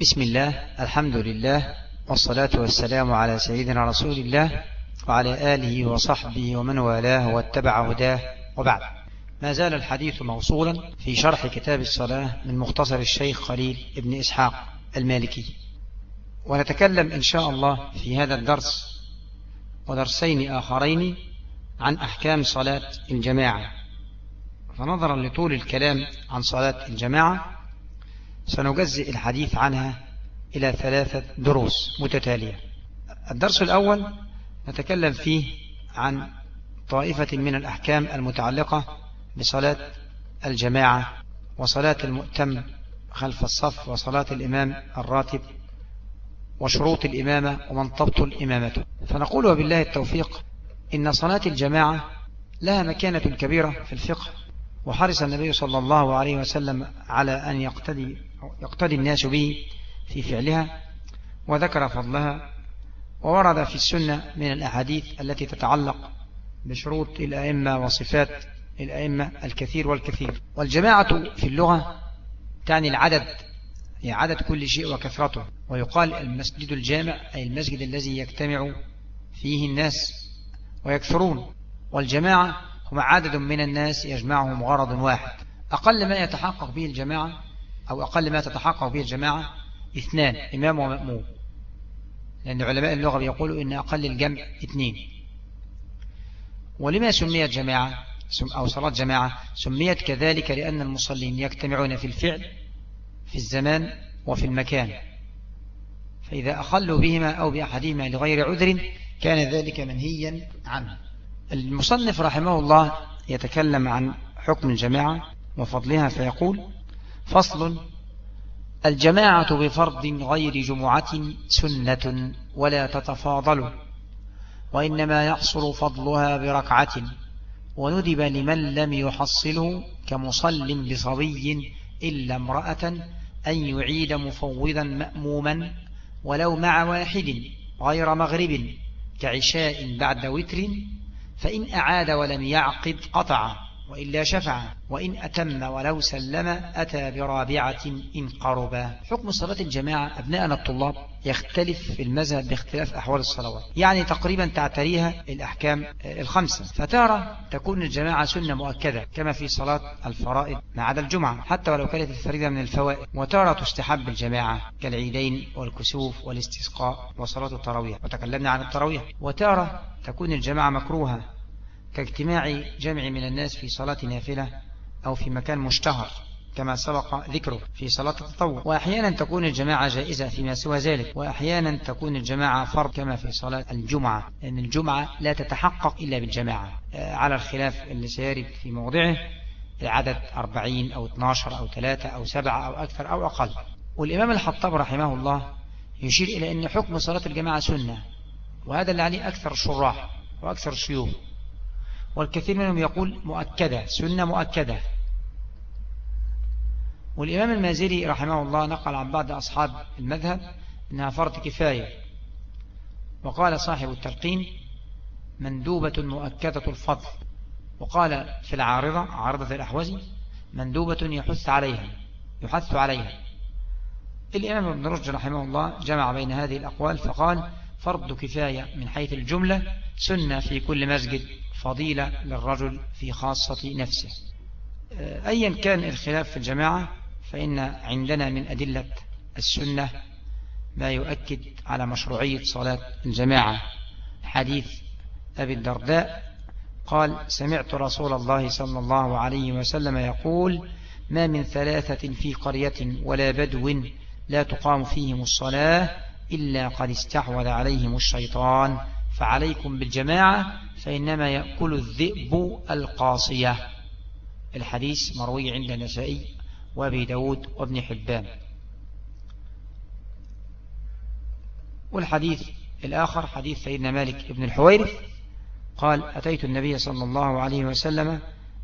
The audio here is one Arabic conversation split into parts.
بسم الله الحمد لله والصلاة والسلام على سيدنا رسول الله وعلى آله وصحبه ومن والاه واتبع هداه وبعد. ما زال الحديث موصولا في شرح كتاب الصلاة من مختصر الشيخ خليل ابن إسحاق المالكي. ونتكلم إن شاء الله في هذا الدرس ودرسين آخرين عن أحكام صلاة الجماعة. فنظرا لطول الكلام عن صلاة الجماعة سنجزئ الحديث عنها إلى ثلاثة دروس متتالية. الدرس الأول نتكلم فيه عن طائفة من الأحكام المتعلقة بصلاة الجماعة وصلاة المؤتم خلف الصف وصلاة الإمام الراتب وشروط الإمامة ومن تبطل الإمامة. فنقول وبالله التوفيق إن صلاة الجماعة لها مكانة كبيرة في الفقه وحرص النبي صلى الله عليه وسلم على أن يقتدي, يقتدي الناس به في فعلها وذكر فضلها وورد في السنة من الأحاديث التي تتعلق بشروط الأئمة وصفات الأئمة الكثير والكثير. والجماعة في اللغة تعني العدد هي عدد كل شيء وكثرته. ويقال المسجد الجامع أي المسجد الذي يجتمع فيه الناس ويكثرون. والجماعة هم عدد من الناس يجمعهم غرض واحد. أقل ما يتحقق به الجماعة أو أقل ما تتحقق به الجماعة اثنان إمام ومأموم. لأن علماء اللغة بيقولوا إن أقل الجمع اثنين. ولما سميت جماعة؟ أو صلاة جماعة. سميت كذلك لأن المصلين يجتمعون في الفعل في الزمان وفي المكان. فإذا أخلوا بهما أو بأحدهما لغير عذر كان ذلك منهيا عنه. المصنف رحمه الله يتكلم عن حكم الجماعة وفضلها فيقول فصل الجماعة بفرض غير جمعة سنة ولا تتفاضل وإنما يحصل فضلها بركعة وندب لمن لم يحصله كمصل بصبي إلا امرأة أن يعيد مفوضا مأموما ولو مع واحد غير مغرب كعشاء بعد وتر فإن أعاد ولم يعقد قطع. وإلا شفع وإن أتم ولو سلم أتى برابعة إن قربا. حكم صلاة الجماعة أبناءنا الطلاب يختلف في المذهب باختلاف أحوال الصلوات يعني تقريبا تعتريها الأحكام الخمسة. فتارة تكون الجماعة سنة مؤكدة كما في صلاة الفرائض ما عدا الجمعة حتى ولو كانت الفريدة من الفوائد. وتارة تستحب الجماعة كالعيدين والكسوف والاستسقاء وصلاة التراويح. وتكلمنا عن التراويح. وتارة تكون الجماعة مكروهة كاجتماع جمع من الناس في صلاة نافلة أو في مكان مشتهر كما سبق ذكره في صلاة التطوع. وأحيانا تكون الجماعة جائزة فيما سوى ذلك وأحيانا تكون الجماعة فرض كما في صلاة الجمعة لأن الجمعة لا تتحقق إلا بالجماعة. آه، على الخلاف اللي سيرد في موضعه العدد 40 أو 12 أو 3 أو 7 أو أكثر أو أقل. والإمام الحطاب رحمه الله يشير إلى أن حكم صلاة الجماعة سنة وهذا اللي عليه أكثر الشراح وأكثر الشيوخ والكثير منهم يقول مؤكدة سنة مؤكدة. والإمام المازري رحمه الله نقل عن بعض أصحاب المذهب أنها فرض كفاية. وقال صاحب التلقين مندوبة مؤكدة الفضل. وقال في العارضة عارضة الأحوزي مندوبة يحث عليها يحث عليها. الإمام ابن رشد رحمه الله جمع بين هذه الأقوال فقال فرض كفاية من حيث الجملة سنة في كل مسجد. فضيلة للرجل في خاصة نفسه. أيا كان الخلاف في الجماعة فإن عندنا من أدلة السنة ما يؤكد على مشروعية صلاة الجماعة. حديث أبي الدرداء قال سمعت رسول الله صلى الله عليه وسلم يقول ما من ثلاثة في قرية ولا بدو لا تقام فيهم الصلاة إلا قد استحوذ عليهم الشيطان. فعليكم بالجماعة فإنما يأكل الذئب القاصية. الحديث مروي عند النسائي وأبي داود وابن حبان. والحديث الآخر حديث سيدنا مالك ابن الحويرث. قال أتيت النبي صلى الله عليه وسلم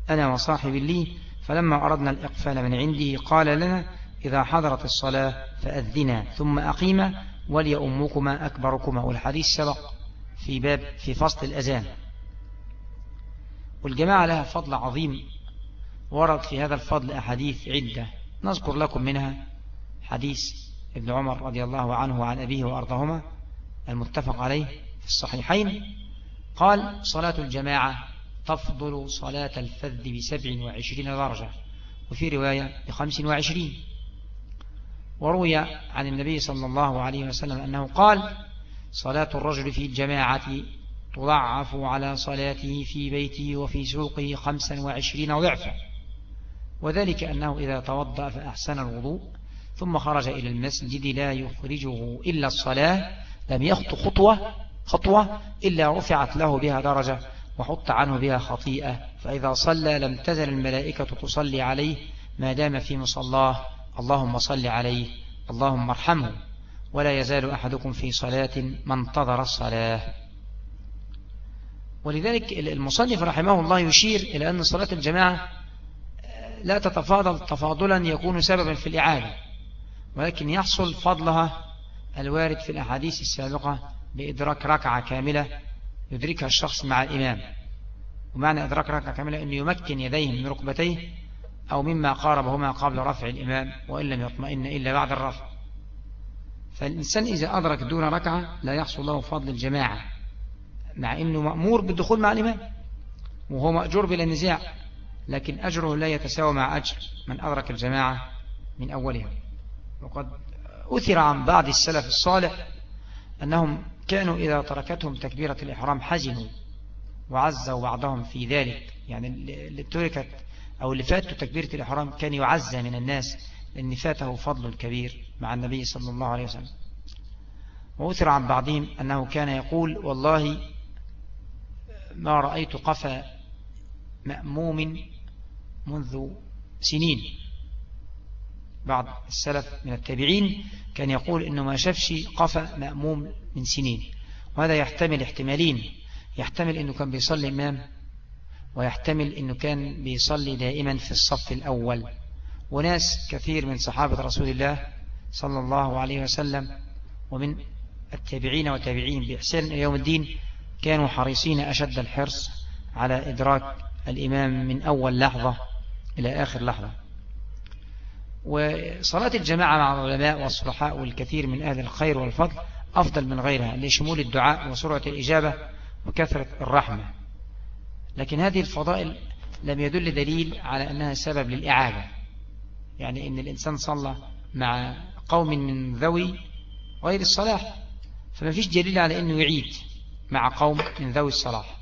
أنا وصاحب لي فلما أردنا الإقفال من عنده قال لنا إذا حضرت الصلاة فأذنا ثم أقيم وليأمكما أكبركما. والحديث سبق في باب في فصل الأذان. والجماعة لها فضل عظيم. ورد في هذا الفضل أحاديث عدة. نذكر لكم منها حديث ابن عمر رضي الله عنه وعن أبيه وأرضهما المتفق عليه في الصحيحين. قال صلاة الجماعة تفضل صلاة الفذ بسبع وعشرين درجة وفي رواية بخمس وعشرين. وروي عن النبي صلى الله عليه وسلم أنه قال صلاة الرجل في الجماعة تضعف على صلاته في بيته وفي سوقه خمسا وعشرين ضعفا. وذلك أنه إذا توضأ فأحسن الوضوء ثم خرج إلى المسجد لا يخرجه إلا الصلاة لم يخط خطوة خطوة إلا رفعت له بها درجة وحط عنه بها خطيئة. فإذا صلى لم تزل الملائكة تصلي عليه ما دام في مصلاه اللهم صل عليه اللهم ارحمه. ولا يزال أحدكم في صلاة ما انتظر الصلاة. ولذلك المصنف رحمه الله يشير إلى أن صلاة الجماعة لا تتفاضل تفاضلا يكون سببا في الإعادة ولكن يحصل فضلها الوارد في الأحاديث السابقة بإدراك ركعة كاملة يدركها الشخص مع الإمام. ومعنى إدراك ركعة كاملة أنه يمكن يديه من ركبتيه أو مما قاربهما قبل رفع الإمام وإن لم يطمئن إلا بعد الرفع. فالإنسان إذا أدرك دون ركعة لا يحصل له فضل الجماعة. مع أنه مأمور بالدخول مع الإمام. وهو مأجور بلا نزاع. لكن أجره لا يتساوى مع أجر من أدرك الجماعة من أولها وقد أثر عن بعض السلف الصالح أنهم كانوا إذا تركتهم تكبيرة الإحرام حزنوا وعزوا بعضهم في ذلك. يعني اللي تركت أو اللي فاتوا تكبيرة الإحرام كان يعزى من الناس لأن فاته فضل كبير مع النبي صلى الله عليه وسلم. وأثر عن بعضهم أنه كان يقول والله ما رأيت قفا مأموم منذ سنين. بعض السلف من التابعين كان يقول إنه ما شافش قفا مأموم من سنين وهذا يحتمل احتمالين. يحتمل أنه كان بيصلي إمام ويحتمل أنه كان بيصلي دائما في الصف الأول. وناس كثير من صحابة رسول الله صلى الله عليه وسلم ومن التابعين وتابعين بإحسان يوم الدين كانوا حريصين أشد الحرص على إدراك الإمام من أول لحظة إلى آخر لحظة. وصلاة الجماعة مع العلماء والصلحاء والكثير من أهل الخير والفضل أفضل من غيرها لشمول الدعاء وسرعة الإجابة وكثرة الرحمة. لكن هذه الفضائل لم يدل دليل على أنها سبب للإعادة يعني أن الإنسان صلى مع قوم من ذوي غير الصلاح فما فيش دليل على أنه يعيد. مع قوم من ذوي الصلاح.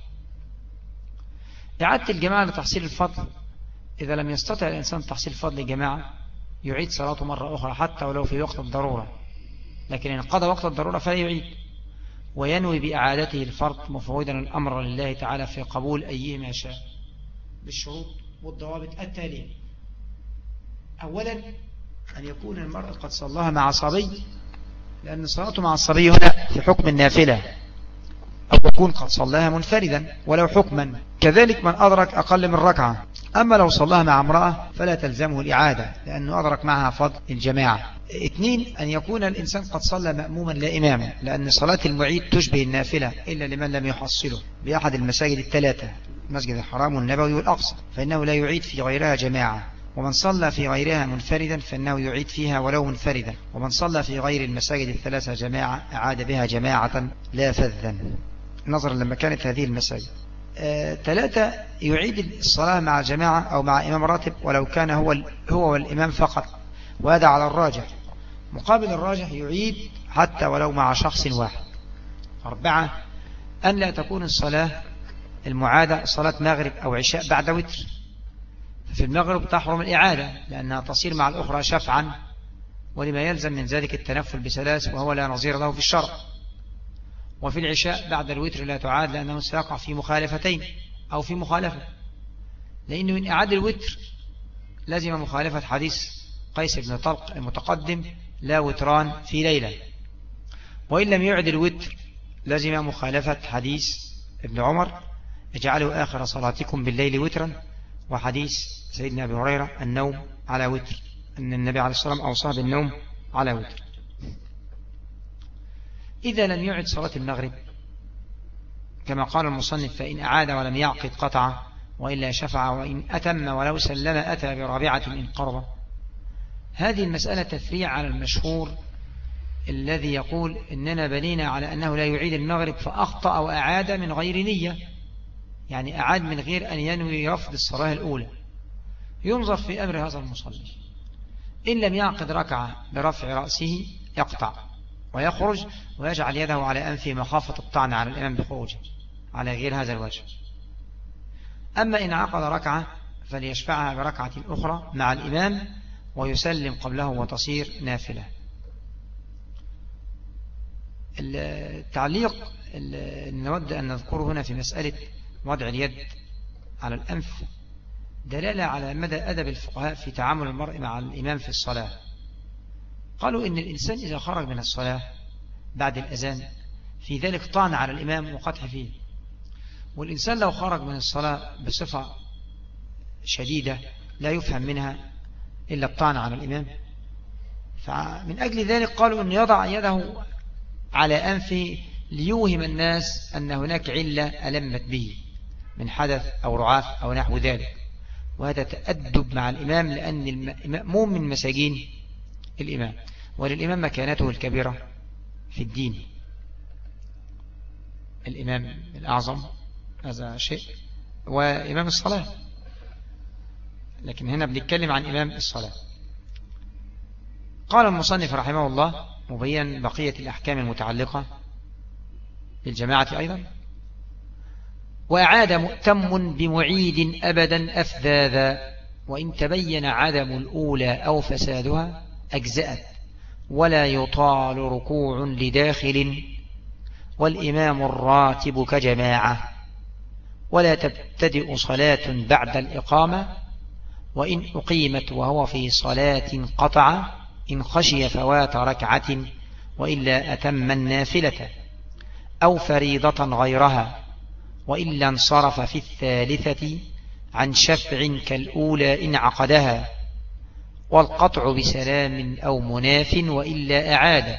إعادة الجماعة لتحصيل الفضل. إذا لم يستطع الإنسان تحصيل فضل الجماعة يعيد صلاته مرة أخرى حتى ولو في وقت الضرورة. لكن إن قضى وقت الضرورة فلا يعيد. وينوي بإعادته الفرض مفوضا الأمر لله تعالى في قبول أيهما شاء. بالشروط والضوابط التالية. أولا أن يكون المرء قد صلاها مع صبي لأن صلاته مع الصبي هنا في حكم النافلة. أو يكون قد صلاها منفردا ولو حكما. كذلك من أدرك أقل من ركعة. أما لو صلاها مع امرأة فلا تلزمه الإعادة لأنه أدرك معها فضل الجماعة. اثنين أن يكون الإنسان قد صلى مأموما لا إماما لأن صلاة المعيد تشبه النافلة إلا لمن لم يحصله. بأحد المساجد الثلاثة المسجد الحرام والنبوي والأقصى فإنه لا يعيد في غيرها جماعة. ومن صلى في غيرها منفردا فإنه يعيد فيها ولو منفردا. ومن صلى في غير المساجد الثلاثة جماعة أعاد بها جماعة لا فذا. نظرا لما كانت هذه المساجد آه، ثلاثة يعيد الصلاة مع جماعة أو مع إمام راتب ولو كان هو هو والإمام فقط وهذا على الراجح. مقابل الراجح يعيد حتى ولو مع شخص واحد. أربعة أن لا تكون الصلاة المعادة صلاة مغرب أو عشاء بعد وتر. في المغرب تحرم الإعادة لأنها تصير مع الأخرى شفعا ولما يلزم من ذلك التنفل بسلاس وهو لا نظير له في الشرع. وفي العشاء بعد الوتر لا تعاد لأنه سيقع في مخالفتين أو في مخالفة. لأنه من إعادة الوتر لازم مخالفة حديث قيس بن طلق المتقدم لا وتران في ليلة. وإن لم يعد الوتر لازم مخالفة حديث ابن عمر اجعلوا آخر صلاتكم بالليل وترا. وحديث سيدنا أبي هريرة النوم على وتر. أن النبي عليه الصلاة والسلام أوصى بالنوم على وتر. إذا لم يعد صلاة المغرب. كما قال المصنف فإن أعاد ولم يعقد قطع وإلا شفع وإن أتم ولو سلم أتى برابعة إن قرب. هذه المسألة تفريع على المشهور الذي يقول إننا بنينا على أنه لا يعيد المغرب فأخطأ وأعاد من غير نية. يعني أعاد من غير أن ينوي رفض الصلاة الأولى. ينظر في أمر هذا المصلي إن لم يعقد ركعة برفع رأسه يقطع. ويخرج ويجعل يده على أنفه مخافة الطعن على الإمام بخروجه على غير هذا الوجه. أما إن عقد ركعة فليشفعها بركعة أخرى مع الإمام ويسلم قبله وتصير نافلة. التعليق اللي نود أن نذكره هنا في مسألة وضع اليد على الأنف دلالة على مدى أدب الفقهاء في تعامل المرء مع الإمام في الصلاة. قالوا إن الإنسان إذا خرج من الصلاة بعد الأذان في ذلك طعن على الإمام وقطع فيه. والإنسان لو خرج من الصلاة بصفة شديدة لا يفهم منها إلا الطعن على الإمام. فمن أجل ذلك قالوا أن يضع يده على أنفه ليوهم الناس أن هناك علة ألمت به من حدث أو رعاف أو نحو ذلك. وهذا تأدب مع الإمام لأن المأموم من مساجين الإمام. وللإمام مكانته الكبيرة في الدين. الإمام الأعظم هذا شيء وإمام الصلاة. لكن هنا بنتكلم عن إمام الصلاة. قال المصنف رحمه الله مبين بقية الأحكام المتعلقة بالجماعة أيضا وأعاد مؤتم بمعيد أبدا أفذاذا وإن تبين عدم الأولى أو فسادها أجزأت. ولا يطال ركوع لداخل. والإمام الراتب كجماعة. ولا تبتدئ صلاة بعد الإقامة. وإن أقيمت وهو في صلاة قطع إن خشي فوات ركعة وإلا أتم النافلة. أو فريضة غيرها. وإلا انصرف في الثالثة عن شفع كالأولى إن عقدها. والقطع بسلام أو مناف وإلا أعاد.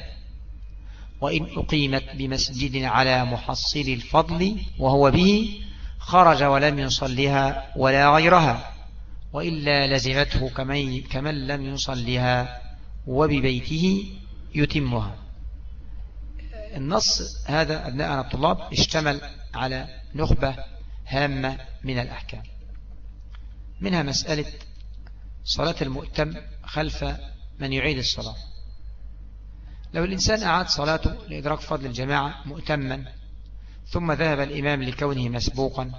وإن أقيمت بمسجد على محصل الفضل وهو به خرج ولم يصلها ولا غيرها وإلا لزمته كمن, لم يصلها وببيته يتمها. النص هذا أبناءنا الطلاب اشتمل على نخبة هامة من الأحكام. منها مسألة صلاة المؤتم خلف من يعيد الصلاة. لو الإنسان أعاد صلاته لإدراك فضل الجماعة مؤتما ثم ذهب الإمام لكونه مسبوقا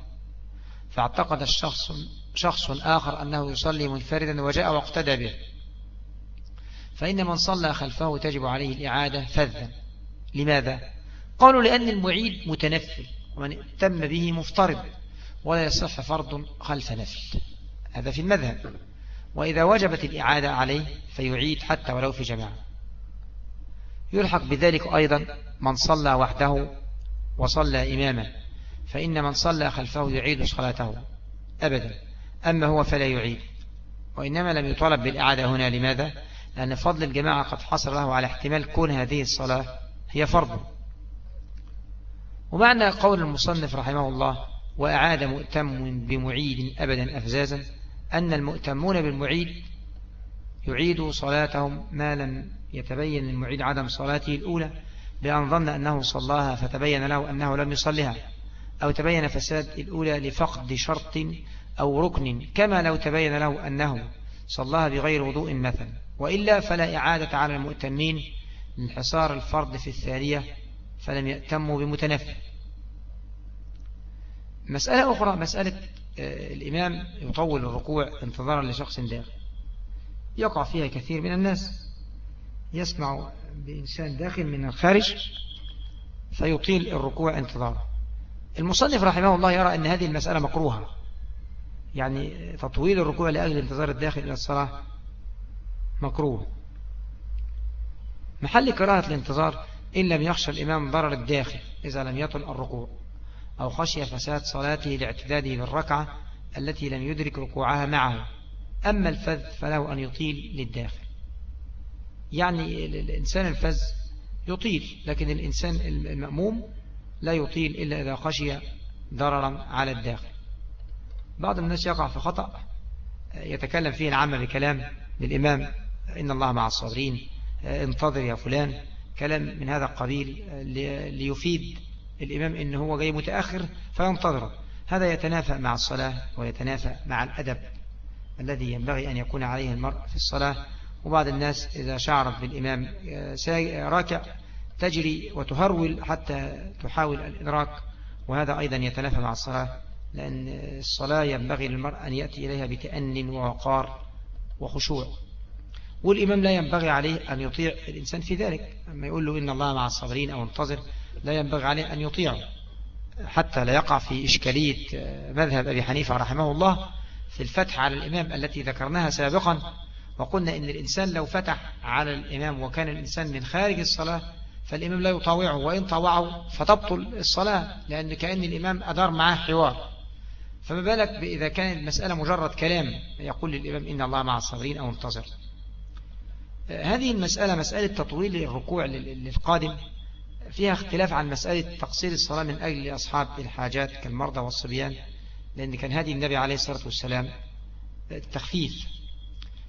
فاعتقد الشخص شخص آخر أنه يصلي منفردا وجاء واقتدى به. فإن من صلى خلفه تجب عليه الإعادة فذا. لماذا؟ قالوا لأن المعيد متنفل ومن تم به مفترض ولا يصح فرض خلف نفل. هذا في المذهب. وإذا وجبت الإعادة عليه فيعيد حتى ولو في جماعة. يلحق بذلك أيضا من صلى وحده وصلى إماما فإن من صلى خلفه يعيد صلاته أبدا أما هو فلا يعيد. وإنما لم يطالب بالإعادة هنا لماذا؟ لأن فضل الجماعة قد حصل له على احتمال كون هذه الصلاة هي فرض. ومعنى قول المصنف رحمه الله وأعاد مؤتم بمعيد أبدا أفزازا أن المؤتمون بالمعيد يعيدوا صلاتهم ما لم يتبين المعيد عدم صلاته الأولى بأن ظن أنه صلاها فتبين له أنه لم يصلها أو تبين فساد الأولى لفقد شرط أو ركن كما لو تبين له أنه صلاها بغير وضوء مثلا. وإلا فلا إعادة على المؤتمين انحصار الفرض في الثانية فلم يأتموا بمتنفل مسألة أخرى مسألة الإمام يطول الركوع انتظارا لشخص داخل. يقع فيها كثير من الناس. يسمع بإنسان داخل من الخارج فيطيل الركوع انتظارا. المصنف رحمه الله يرى أن هذه المسألة مكروهة. يعني تطويل الركوع لأجل انتظار الداخل إلى الصلاة مكروه. محل كراهة الانتظار إن لم يخشى الإمام ضرر الداخل إذا لم يطل الركوع. أو خشي فساد صلاته لاعتداده بالركعة التي لم يدرك ركوعها معه. أما الفذ فله أن يطيل للداخل. يعني الإنسان الفذ يطيل لكن الإنسان المأموم لا يطيل إلا إذا خشي ضررا على الداخل. بعض الناس يقع في خطأ يتكلم فيه العامة بكلام للإمام إن الله مع الصابرين انتظر يا فلان كلام من هذا القبيل ليفيد الإمام إن هو جاي متأخر فينتظره هذا يتنافى مع الصلاة ويتنافى مع الأدب الذي ينبغي أن يكون عليه المرء في الصلاة. وبعض الناس إذا شعرت بالإمام راكع تجري وتهرول حتى تحاول الإدراك. وهذا أيضا يتنافى مع الصلاة لأن الصلاة ينبغي للمرء أن يأتي إليها بتأن ووقار وخشوع. والإمام لا ينبغي عليه أن يطيع الإنسان في ذلك. لما يقول له إن الله مع الصابرين أو انتظر لا ينبغي عليه أن يطيعه. حتى لا يقع في إشكالية مذهب أبي حنيفة رحمه الله في الفتح على الإمام التي ذكرناها سابقا وقلنا إن الإنسان لو فتح على الإمام وكان الإنسان من خارج الصلاة فالإمام لا يطاوعه وإن طاوعه فتبطل الصلاة لأن كأن الإمام أدار معاه حوار. فما بالك إذا كانت المسألة مجرد كلام يقول للإمام إن الله مع الصابرين أو انتظر هذه المسألة مسألة تطويل الركوع للقادم. فيها اختلاف عن مسألة تقصير الصلاة من أجل أصحاب الحاجات كالمرضى والصبيان لأن كان هذه النبي عليه الصلاة والسلام التخفيف.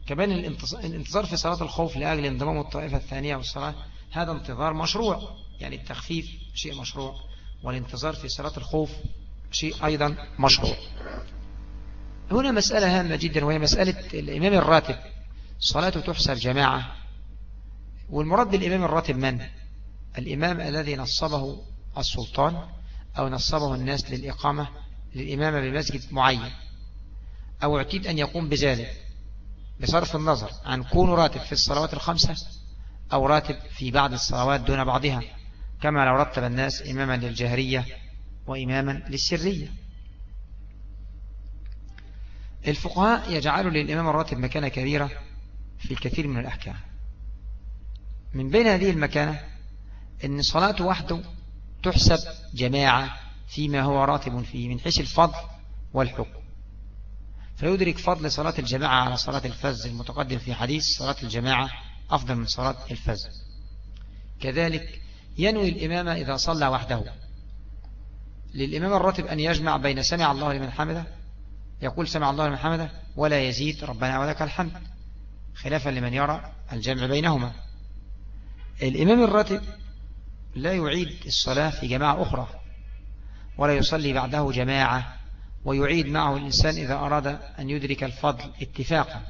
كمان الانتظار في صلاة الخوف لأجل انضمام الطائفة الثانية والصلاة هذا انتظار مشروع. يعني التخفيف شيء مشروع والانتظار في صلاة الخوف شيء أيضا مشروع. هنا مسألة هامة جدا وهي مسألة الإمام الراتب. صلاته تحسب جماعة. والمراد بالإمام الراتب من؟ الإمام الذي نصبه السلطان أو نصبه الناس للإقامة للإمامة بمسجد معين. أو اعتيد أن يقوم بذلك بصرف النظر عن كونه راتب في الصلوات الخمسة أو راتب في بعض الصلوات دون بعضها كما لو رتب الناس إماما للجهرية وإماما للسرية. الفقهاء يجعلوا للإمام الراتب مكانة كبيرة في الكثير من الأحكام. من بين هذه المكانة أن صلاة وحده تحسب جماعة فيما هو راتب فيه من حيث الفضل والحكم. فيدرك فضل صلاة الجماعة على صلاة الفز المتقدم في حديث صلاة الجماعة أفضل من صلاة الفز كذلك ينوي الإمام إذا صلى وحده. للإمام الراتب أن يجمع بين سمع الله لمن حمده يقول سمع الله لمن حمده ولا يزيد ربنا ولك الحمد خلافا لمن يرى الجمع بينهما. الإمام الراتب لا يعيد الصلاة في جماعة أخرى ولا يصلي بعده جماعة ويعيد معه الإنسان إذا أراد أن يدرك الفضل اتفاقا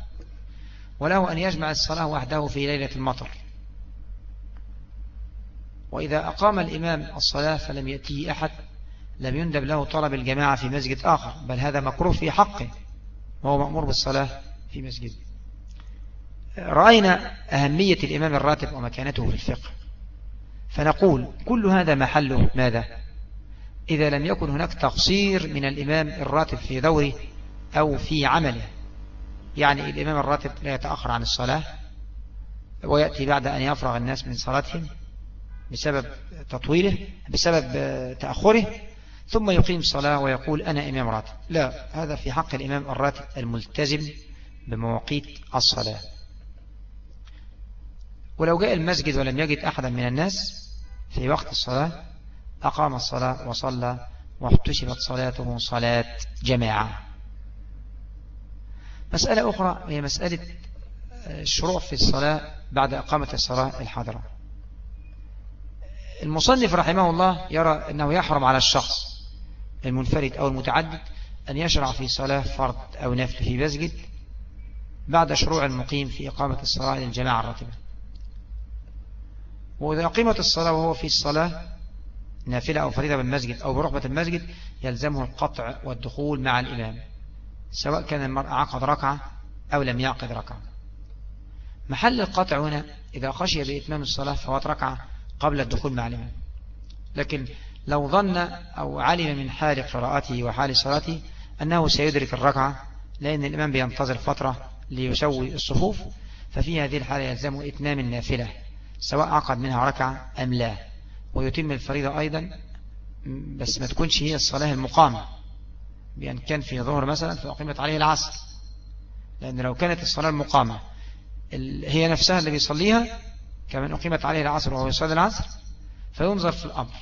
وله أن يجمع الصلاة وحده في ليلة المطر. وإذا أقام الإمام الصلاة فلم يأتيه أحد لم يندب له طلب الجماعة في مسجد آخر بل هذا مكروه في حقه وهو مأمور بالصلاة في مسجد. رأينا أهمية الإمام الراتب ومكانته في الفقه. فنقول كل هذا محله ماذا؟ إذا لم يكن هناك تقصير من الإمام الراتب في دوره أو في عمله. يعني الإمام الراتب لا يتأخر عن الصلاة ويأتي بعد أن يفرغ الناس من صلاتهم بسبب تطويله بسبب تأخره ثم يقيم صلاة ويقول أنا إمام راتب. لا هذا في حق الإمام الراتب الملتزم بمواقيت الصلاة. ولو جاء المسجد ولم يجد أحدا من الناس في وقت الصلاة أقام الصلاة وصلى واحتسبت صلاته صلاة جماعة. مسألة أخرى هي مسألة الشروع في الصلاة بعد أقامة الصلاة الحاضرة. المصنف رحمه الله يرى أنه يحرم على الشخص المنفرد أو المتعدد أن يشرع في صلاة فرض أو نفل في مسجد بعد شروع المقيم في إقامة الصلاة للجماعة الراتبة. وإذا أقيمت الصلاة وهو في الصلاة نافلة أو فريضة بالمسجد أو برغبة المسجد يلزمه القطع والدخول مع الإمام سواء كان المرء عقد ركعة أو لم يعقد ركعة. محل القطع هنا إذا خشي بإتمام الصلاة فوات ركعة قبل الدخول مع الإمام. لكن لو ظن أو علم من حال قراءته وحال صلاته أنه سيدرك الركعة لأن الإمام بينتظر فترة ليسوي الصفوف ففي هذه الحالة يلزم إتمام النافلة. سواء عقد منها ركعة أم لا. ويتم الفريضة أيضا بس ما تكونش هي الصلاة المقامة. بأن كان في ظهر مثلا فأقيمت عليه العصر. لأن لو كانت الصلاة المقامة هي نفسها اللي بيصليها كمان أقيمت عليه العصر وهو يصلي العصر فينظر في الأمر.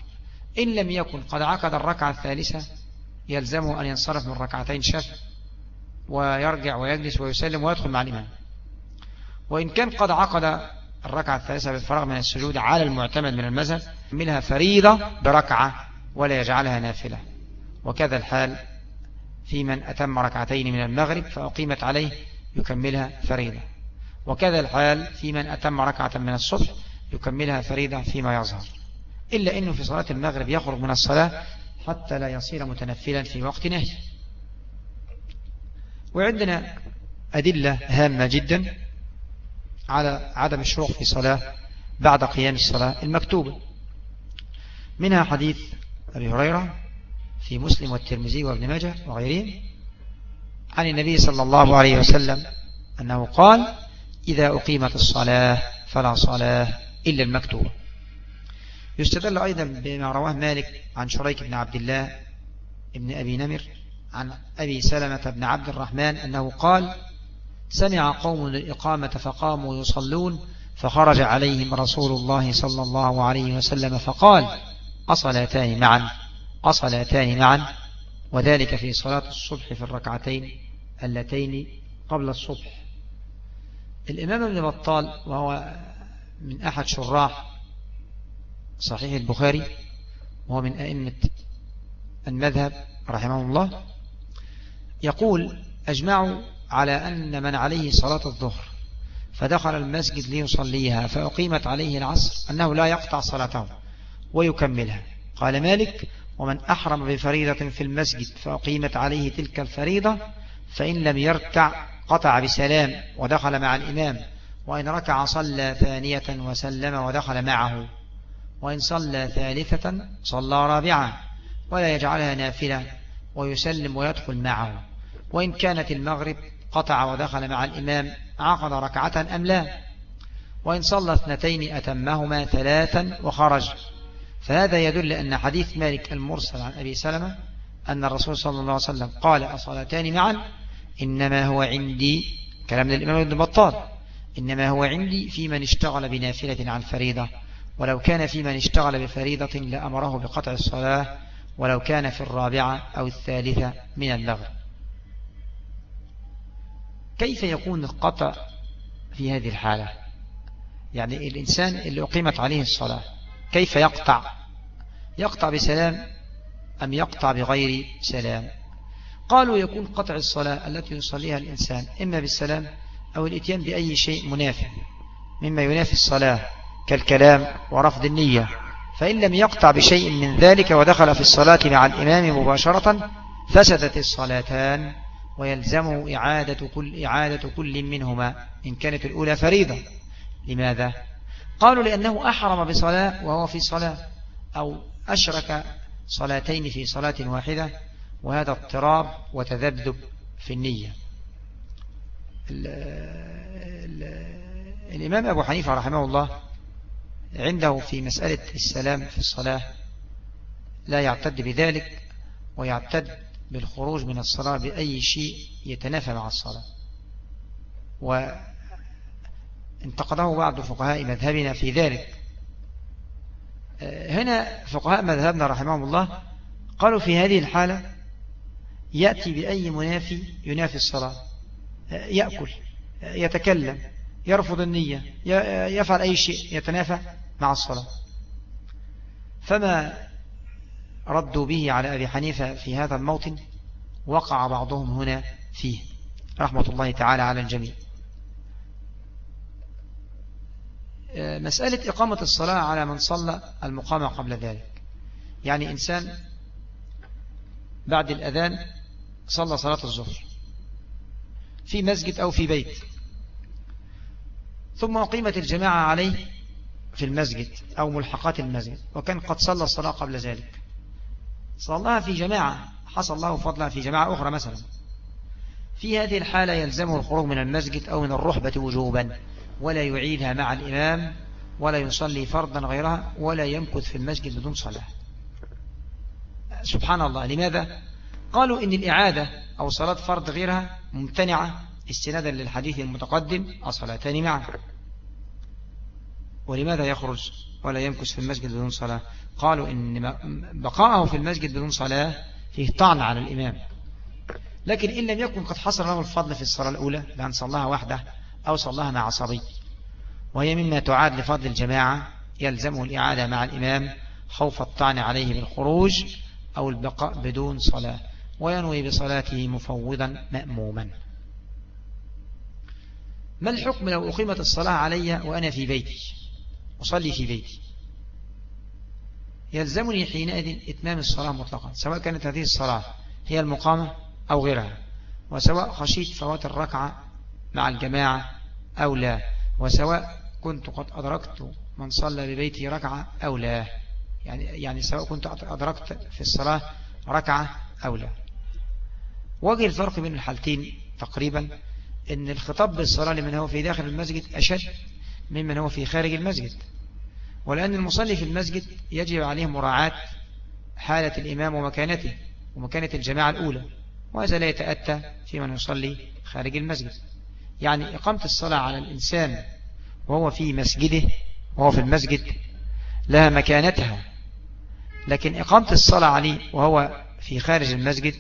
إن لم يكن قد عقد الركعة الثالثة يلزمه أن ينصرف من ركعتين شف ويرجع ويجلس ويسلم ويدخل مع الإمام. وإن كان قد عقد الركعة الثالثة بالفراغ من السجود على المعتمد من المذهب يكملها فريضة بركعة ولا يجعلها نافلة. وكذا الحال في من أتم ركعتين من المغرب فأقيمت عليه يكملها فريضة. وكذا الحال في من أتم ركعة من الصبح يكملها فريضة فيما يظهر. إلا أنه في صلاة المغرب يخرج من الصلاة حتى لا يصير متنفلا في وقت نهي. وعندنا أدلة هامة جدا على عدم الشروع في صلاة بعد قيام الصلاة المكتوبة منها حديث أبي هريرة في مسلم والترمذي وابن ماجه وغيرهم عن النبي صلى الله عليه وسلم أنه قال إذا أقيمت الصلاة فلا صلاة إلا المكتوبة يستدل أيضا بما رواه مالك عن شريك بن عبد الله ابن أبي نمر عن أبي سلمة بن عبد الرحمن أنه قال سمع قوم الإقامة فقاموا يصلون فخرج عليهم رسول الله صلى الله عليه وسلم فقال أصلاتان معا أصلاتان معا. وذلك في صلاة الصبح في الركعتين اللتين قبل الصبح. الإمام ابن بطال وهو من أحد شراح صحيح البخاري وهو من أئمة المذهب رحمه الله يقول أجمعوا على أن من عليه صلاة الظهر فدخل المسجد ليصليها فأقيمت عليه العصر أنه لا يقطع صلاته ويكملها. قال مالك ومن أحرم بفريضة في المسجد فأقيمت عليه تلك الفريضة فإن لم يركع قطع بسلام ودخل مع الإمام وإن ركع صلى ثانية وسلم ودخل معه وإن صلى ثالثة صلى رابعة ولا يجعلها نافلة ويسلم ويدخل معه وإن كانت المغرب قطع ودخل مع الإمام عقد ركعة أم لا؟ وإن صلى اثنتين أتمهما ثلاثا وخرج. فهذا يدل أن حديث مالك المرسل عن أبي سلمة أن الرسول صلى الله عليه وسلم قال أصلتان معا؟ إنما هو عندي. كلام الإمام ابن بطال. إنما هو عندي في من اشتغل بنافلة عن فريضة. ولو كان في من اشتغل بفريضة لأمره بقطع الصلاة ولو كان في الرابعة أو الثالثة من اللغة كيف يكون القطع في هذه الحالة؟ يعني الإنسان اللي أقيمت عليه الصلاة كيف يقطع؟ يقطع بسلام أم يقطع بغير سلام؟ قالوا يكون قطع الصلاة التي يصليها الإنسان إما بالسلام أو الإتيان بأي شيء منافع مما ينافي الصلاة كالكلام ورفض النية. فإن لم يقطع بشيء من ذلك ودخل في الصلاة مع الإمام مباشرة فسدت الصلاتان. ويلزمه إعادة كل, إعادة كل منهما إن كانت الأولى فريضة لماذا؟ قالوا لأنه أحرم بصلاة وهو في صلاة أو أشرك صلاتين في صلاة واحدة وهذا اضطراب وتذبذب في النية ال ال الإمام أبو حنيفة رحمه الله عنده في مسألة السلام في الصلاة لا يعتد بذلك ويعتد بالخروج من الصلاة بأي شيء يتنافى مع الصلاة. وانتقده بعض فقهاء مذهبنا في ذلك. هنا فقهاء مذهبنا رحمهم الله قالوا في هذه الحالة يأتي بأي منافي ينافي الصلاة. يأكل يتكلم يرفض النية يفعل أي شيء يتنافى مع الصلاة. فما ردوا به على أبي حنيفة في هذا الموطن وقع بعضهم هنا فيه. رحمة الله تعالى على الجميع. مسألة إقامة الصلاة على من صلى المقامة قبل ذلك. يعني إنسان بعد الأذان صلى صلاة الظهر في مسجد أو في بيت ثم أقيمت الجماعة عليه في المسجد أو ملحقات المسجد وكان قد صلى الصلاة قبل ذلك. صلاها في جماعة حصل له فضلا في جماعة أخرى مثلا. في هذه الحالة يلزمه الخروج من المسجد أو من الرحبة وجوبا ولا يعيدها مع الإمام ولا يصلي فرضا غيرها ولا يمكث في المسجد بدون صلاة. سبحان الله. لماذا؟ قالوا إن الإعادة أو صلاة فرض غيرها ممتنعة استنادا للحديث المتقدم الصلاتان معا. ولماذا يخرج ولا يمكث في المسجد بدون صلاة؟ قالوا إن بقاءه في المسجد بدون صلاة فيه طعن على الإمام. لكن إن لم يكن قد حصل له الفضل في الصلاة الأولى لأن صلاها وحده أو صلاها مع صبي. وهي مما تعاد لفضل الجماعة يلزمه الإعادة مع الإمام خوف الطعن عليه بالخروج أو البقاء بدون صلاة. وينوي بصلاته مفوضا مأموما. ما الحكم لو أقيمت الصلاة علي وأنا في بيتي؟ أصلي في بيتي. يلزمني حينئذ إتمام الصلاة مطلقا سواء كانت هذه الصلاة هي المقامة أو غيرها وسواء خشيت فوات الركعة مع الجماعة أو لا وسواء كنت قد أدركت من صلى ببيتي ركعة أو لا. يعني, يعني سواء كنت أدركت في الصلاة ركعة أو لا. وجه الفرق بين الحالتين تقريبا إن الخطاب بالصلاة لمن هو في داخل المسجد أشد ممن هو في خارج المسجد. ولأن المصلي في المسجد يجب عليه مراعاة حالة الإمام ومكانته ومكانة الجماعة الأولى وهذا لا يتأتى في من يصلي خارج المسجد. يعني إقامة الصلاة على الإنسان وهو في مسجده وهو في المسجد لها مكانتها. لكن إقامة الصلاة عليه وهو في خارج المسجد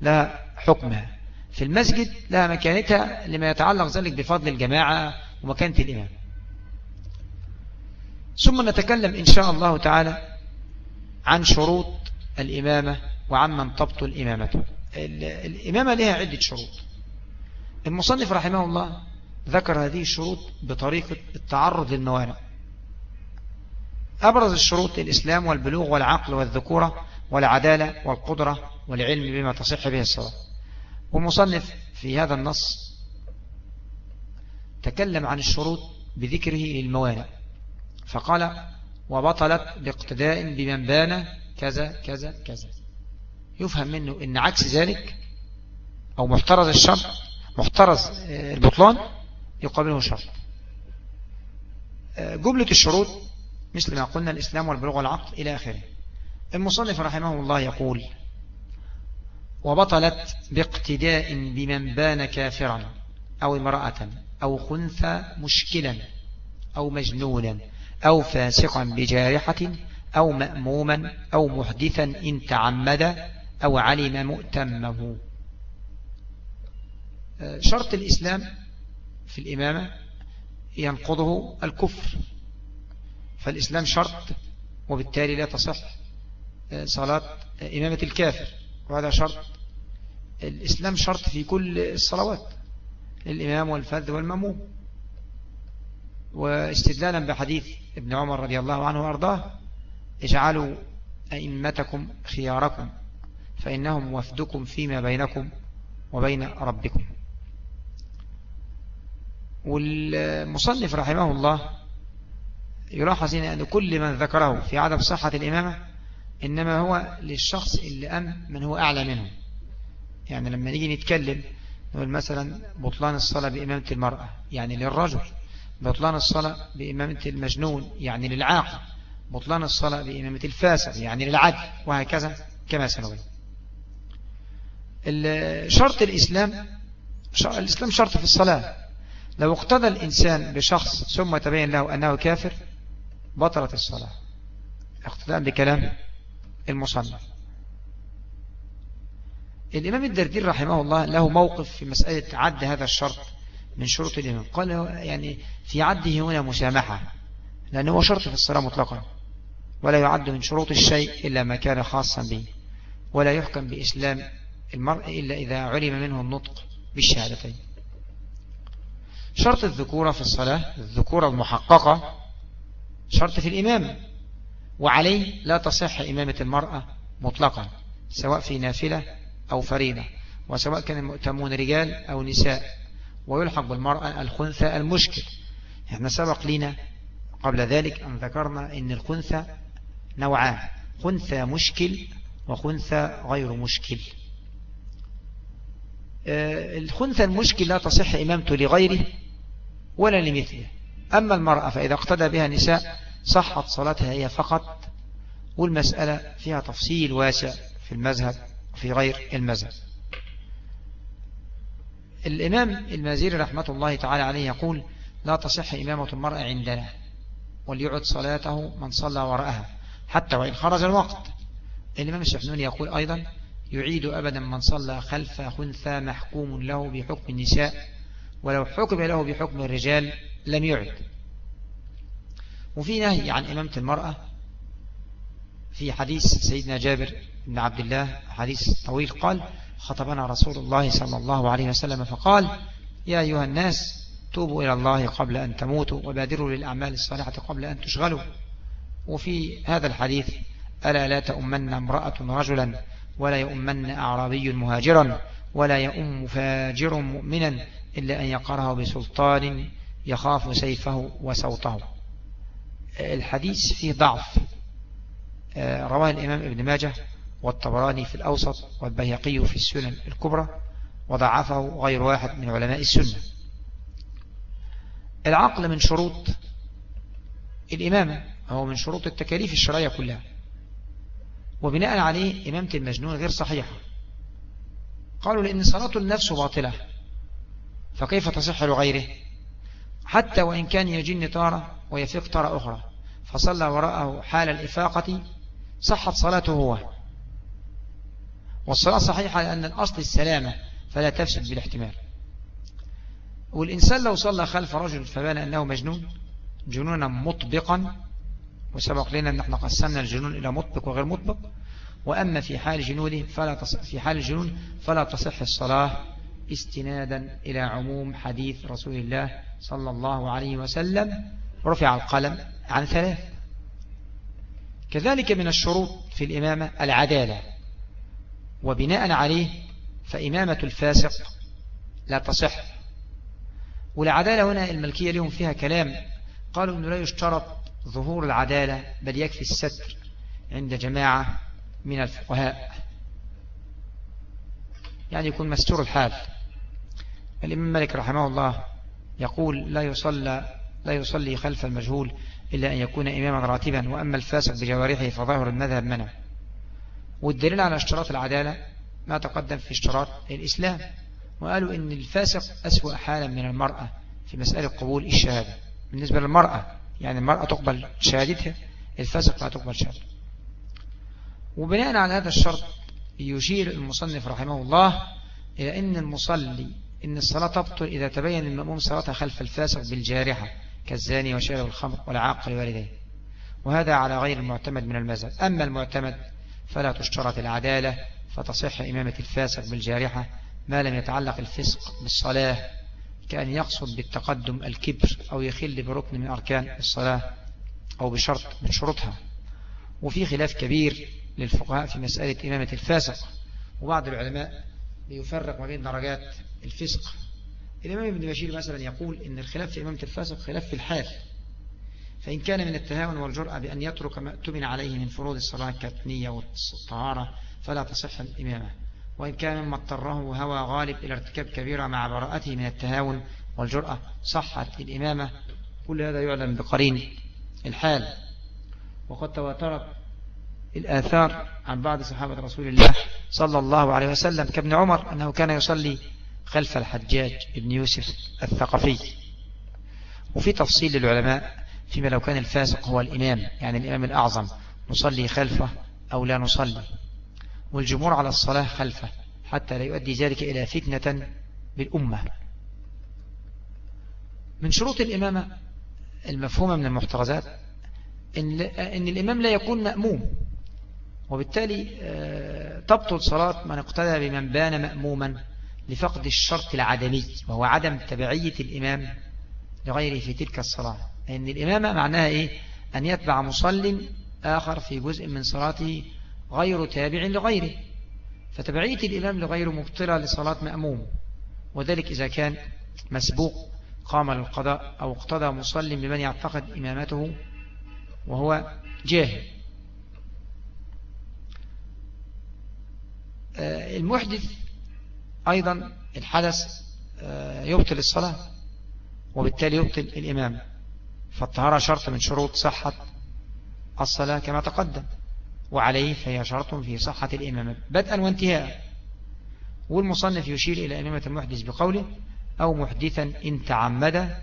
لها حكمها. في المسجد لها مكانتها لما يتعلق ذلك بفضل الجماعة ومكانة الإمام. ثم نتكلم إن شاء الله تعالى عن شروط الإمامة وعمن تبطل إمامته الإمامة لها عدة شروط. المصنف رحمه الله ذكر هذه الشروط بطريقة التعرض للموانع. أبرز الشروط الإسلام والبلوغ والعقل والذكورة والعدالة والقدرة والعلم بما تصح به الصلاة ومصنف في هذا النص تكلم عن الشروط بذكره للموانع. فقال وبطلت باقتداء بمن بان كذا كذا كذا. يفهم منه إن عكس ذلك أو محترز الشرط محترز آه، البطلان يقابله شرط آه، جملة الشروط مثل ما قلنا الإسلام والبلوغ والعقل إلى آخره. المصنف رحمه الله يقول وبطلت باقتداء بمن بان كافرا أو امرأة أو خنثى مشكلا أو مجنونا أو فاسقا بجارحة أو مأموما أو محدثا إن تعمد أو علم مؤتمه. شرط الإسلام في الإمامة ينقضه الكفر. فالإسلام شرط وبالتالي لا تصح صلاة إمامة الكافر وهذا شرط. الإسلام شرط في كل الصلوات للإمام والفذ والمموم واستدلالا بحديث ابن عمر رضي الله عنه وأرضاه اجعلوا أئمتكم خياركم فإنهم وفدكم فيما بينكم وبين ربكم. والمصنف رحمه الله يلاحظ هنا أن كل من ذكره في عدم صحة الإمامة إنما هو للشخص اللي أم من هو أعلى منه. يعني لما نيجي نتكلم نقول مثلا بطلان الصلاة بإمامة المرأة يعني للرجل. بطلان الصلاة بإمامة المجنون يعني للعاقل. بطلان الصلاة بإمامة الفاسد يعني للعدل وهكذا كما سنبين شرط الإسلام الإسلام شرط في الصلاة. لو اقتدى الإنسان بشخص ثم تبين له أنه كافر بطلت الصلاة. اقتداء بكلام المصنف. الإمام الدردير رحمه الله له موقف في مسألة عد هذا الشرط. من شروط الإمام قال يعني في عده هنا مسامحة لأنه هو شرط في الصلاة مطلقا. ولا يعد من شروط الشيء إلا ما كان خاصا به. ولا يحكم بإسلام المرء إلا إذا علم منه النطق بالشهادتين. شرط الذكورة في الصلاة الذكورة المحققة شرط في الإمام. وعليه لا تصح إمامة المرأة مطلقا سواء في نافلة أو فريضة وسواء كان المؤتمون رجال أو نساء. ويلحق بالمرأة الخنثى المشكل. إحنا سبق لنا قبل ذلك أن ذكرنا أن الخنثى نوعان خنثى مشكل وخنثى غير مشكل. آه، الخنثى المشكل لا تصح إمامته لغيره ولا لمثله. أما المرأة فإذا اقتدى بها نساء صحت صلاتها هي فقط والمسألة فيها تفصيل واسع في المذهب وفي غير المذهب. الإمام المازيري رحمة الله تعالى عليه يقول لا تصح إمامة المرأة عندنا وليعد صلاته من صلى وراءها حتى وإن خرج الوقت. الإمام الشحنوني يقول أيضا يعيد أبدا من صلى خلف خنثى محكوم له بحكم النساء ولو حكم له بحكم الرجال لم يعد. وفي نهي عن إمامة المرأة في حديث سيدنا جابر بن عبد الله حديث طويل قال خطبنا رسول الله صلى الله عليه وسلم فقال يا أيها الناس توبوا إلى الله قبل أن تموتوا وبادروا للأعمال الصالحة قبل أن تشغلوا. وفي هذا الحديث ألا لا تؤمن امرأة رجلا ولا يؤمن أعرابي مهاجرا ولا يؤم فاجر مؤمنا إلا أن يقره بسلطان يخاف سيفه وسوطه الحديث فيه ضعف. آه، رواه الإمام ابن ماجه والطبراني في الأوسط والبيهقي في السنن الكبرى وضعفه غير واحد من علماء السنة. العقل من شروط الإمامة هو من شروط التكاليف الشرعية كلها. وبناء عليه إمامة المجنون غير صحيحة. قالوا لأن صلاة النفس باطلة فكيف تصح لغيره؟ حتى وإن كان يجن تارة ويفيق تارة أخرى فصلى وراءه حال الإفاقة صحت صلاته هو. والصلاة صحيحة لأن الأصل السلامة فلا تفسد بالاحتمال والإنسان لو صلى خلف رجل فبان أنه مجنون جنونا مطبقا وسبق لنا أن إحنا قسمنا الجنون إلى مطبق وغير مطبق. وأما في حال جنوده فلا في حال الجنون فلا تصح الصلاة استنادا إلى عموم حديث رسول الله صلى الله عليه وسلم. رفع القلم عن ثلاث. كذلك من الشروط في الإمامة العدالة. وبناء عليه فإمامة الفاسق لا تصح. والعدالة هنا الملكية لهم فيها كلام. قالوا أنه لا يشترط ظهور العدالة بل يكفي الستر عند جماعة من الفقهاء. يعني يكون مستور الحال. الإمام مالك رحمه الله يقول لا يصلى لا يصلي خلف المجهول إلا أن يكون إماما راتبا وأما الفاسق بجوارحه فظاهر المذهب منع. والدليل على اشتراط العدالة ما تقدم في اشتراط الإسلام. وقالوا إن الفاسق أسوأ حالا من المرأة في مسألة قبول الشهادة. بالنسبة للمرأة يعني المرأة تقبل شهادتها الفاسق لا تقبل شهادته. وبناء على هذا الشرط يشير المصنف رحمه الله إلى أن المصلي إن الصلاة تبطل إذا تبين المأموم صلاتها خلف الفاسق بالجارحة كالزاني وشارب الخمر والعاقل والديه وهذا على غير المعتمد من المذهب. أما المعتمد فلا تشترط العدالة فتصح إمامة الفاسق بالجارحة ما لم يتعلق الفسق بالصلاة كأن يقصد بالتقدم الكبر أو يخل بركن من أركان الصلاة أو بشرط من شروطها. وفي خلاف كبير للفقهاء في مسألة إمامة الفاسق وبعض العلماء ليفرق ما بين درجات الفسق. الإمام ابن بشير مثلا يقول إن الخلاف في إمامة الفاسق خلاف في الحال. فإن كان من التهاون والجرأة بأن يترك ما اؤتمن عليه من فروض الصلاة كالنية والطهارة فلا تصح الإمامة. وإن كان مما اضطره هوى غالب إلى ارتكاب كبيرة مع براءته من التهاون والجرأة صحت الإمامة. كل هذا يعلم بقرين الحال. وقد تواترت الآثار عن بعض صحابة رسول الله صلى الله عليه وسلم كابن عمر أنه كان يصلي خلف الحجاج ابن يوسف الثقفي. وفي تفصيل للعلماء فيما لو كان الفاسق هو الإمام يعني الإمام الأعظم نصلي خلفه أو لا نصلي. والجمهور على الصلاة خلفه حتى لا يؤدي ذلك إلى فتنة بالأمة. من شروط الإمامة المفهومة من المحترزات إن, إن الإمام لا يكون مأموم. وبالتالي آه، تبطل صلاة من اقتدى بمن بان مأموما لفقد الشرط العدمي وهو عدم تبعية الإمام لغيره في تلك الصلاة. لأن الإمامة معناها إيه؟ أن يتبع مصل آخر في جزء من صلاته غير تابع لغيره. فتبعية الإمام لغيره مبطلة لصلاة مأموم. وذلك إذا كان مسبوق قام للقضاء أو اقتضى مصل بمن يعتقد إمامته وهو جاهل. آه، المحدث أيضا الحدث آه، يبطل الصلاة وبالتالي يبطل الإمام. فالطهارة شرط من شروط صحة الصلاة كما تقدم. وعليه فهي شرط في صحة الإمامة بدءا وانتهاء والمصنف يشير إلى إمامة المحدث بقوله أو محدثا إن تعمد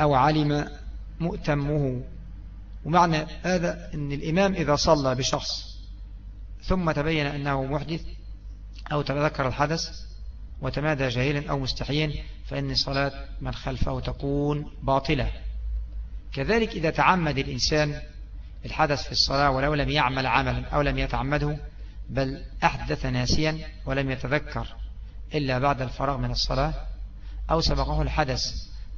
أو علم مؤتمه. ومعنى هذا أن الإمام إذا صلى بشخص ثم تبين أنه محدث أو تذكر الحدث وتمادى جاهلا أو مستحيا فإن صلاة من خلفه تكون باطلة. كذلك إذا تعمد الإنسان الحدث في الصلاة ولو لم يعمل عملا أو لم يتعمده بل أحدث ناسيا ولم يتذكر إلا بعد الفراغ من الصلاة أو سبقه الحدث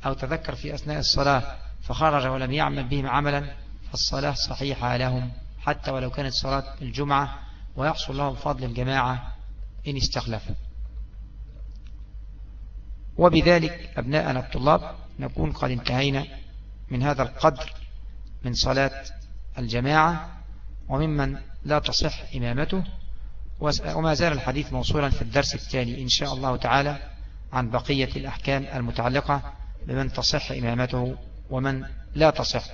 أو تذكر في أثناء الصلاة فخرج ولم يعمل بهم عملا فالصلاة صحيحة لهم حتى ولو كانت صلاة الجمعة ويحصل لهم فضل الجماعة إن استخلفوا. وبذلك أبناءنا الطلاب نكون قد انتهينا. من هذا القدر من صلاة الجماعة وممن لا تصح إمامته وما زال الحديث موصولا في الدرس التالي إن شاء الله تعالى عن بقية الأحكام المتعلقة بمن تصح إمامته ومن لا تصح.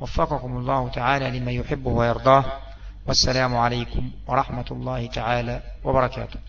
وفقكم الله تعالى لما يحبه ويرضاه. والسلام عليكم ورحمة الله تعالى وبركاته.